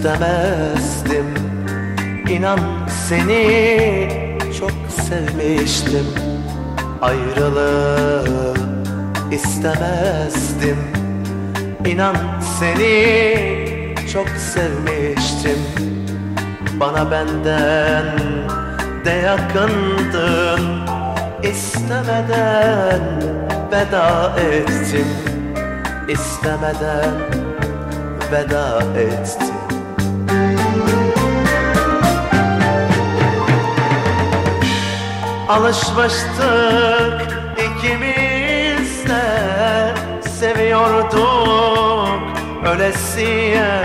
istemezdim. İnan seni çok sevmiştim. Ayrılığı istemezdim. İnan seni çok sevmiştim. Bana benden de yakındın. İstemeden veda ettim. İstemeden veda ettim Alışmıştık ikimiz de Seviyorduk ölesiye.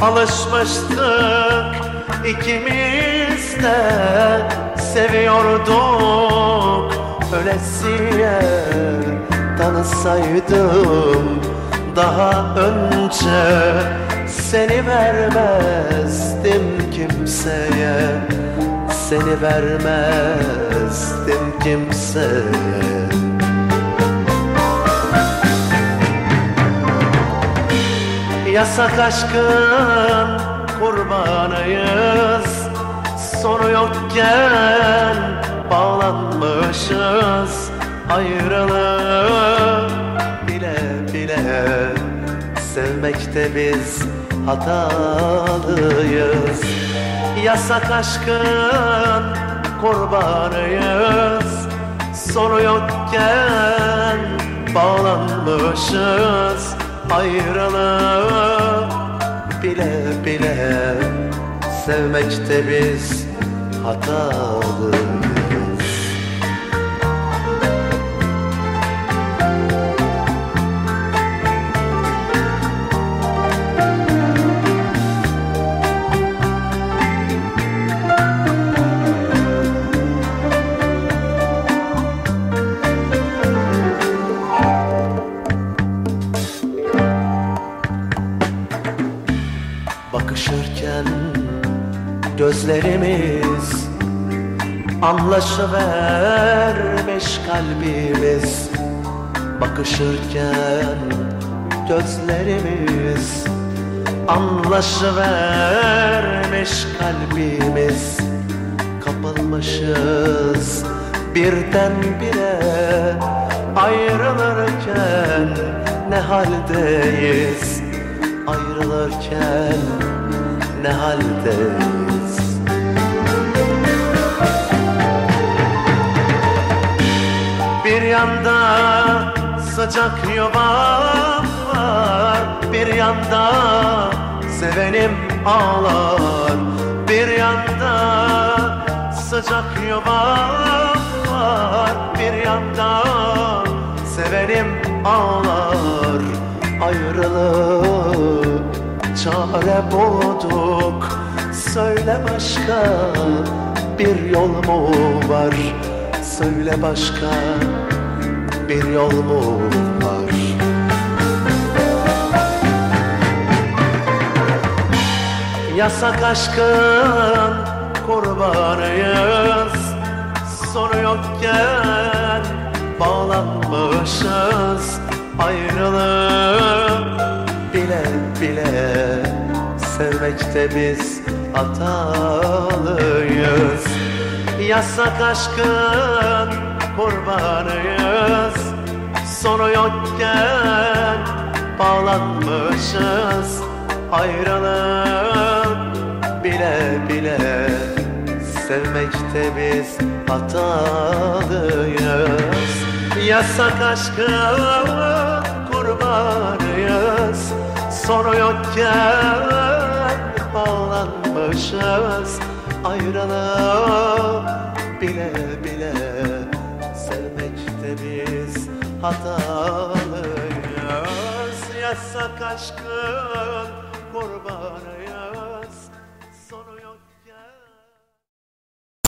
Alışmıştık ikimiz de Seviyorduk ölesiye. Tanısaydım daha önce Seni vermezdim kimseye Seni vermezdim kimseye Yasak aşkın kurbanıyız. Sonu yokken bağlanmışız. Ayrılığı bile bile Sevmekte biz hatalıyız Yasak aşkın kurbanıyız. Sonu yokken bağlanmışız. Ayrılığı bile bile Sevmekte biz hatalıyız Bakışırken gözlerimiz Anlaşıvermiş kalbimiz. Bakışırken gözlerimiz Anlaşıvermiş kalbimiz. Kapılmışız birdenbire Ayrılırken ne haldeyiz Ayrılırken ne haldeyiz Bir yanda sıcak yuvam var Bir yanda sevenim ağlar. Bir yanda sıcak yuvam var Bir yanda sevenim ağlar Ayrılığı çare bulduk. Söyle başka bir yol mu var? Söyle başka bir yol mu var? Yasak aşkın kurbanıyız. Sonu yokken bağlanmışız. Ayrılığı bile bile Sevmekte biz hatalıyız. Yasak aşkın kurbanıyız. Sonu yokken bağlanmışız Ayrılık bile bile Sevmekte biz hatalıyız. Yasak aşkın kurbanıyız Sonu yokken bağlanmışız. Ayrılık bile bile Sevmekte biz hatalıyız. Yasak aşkın kurbanıyız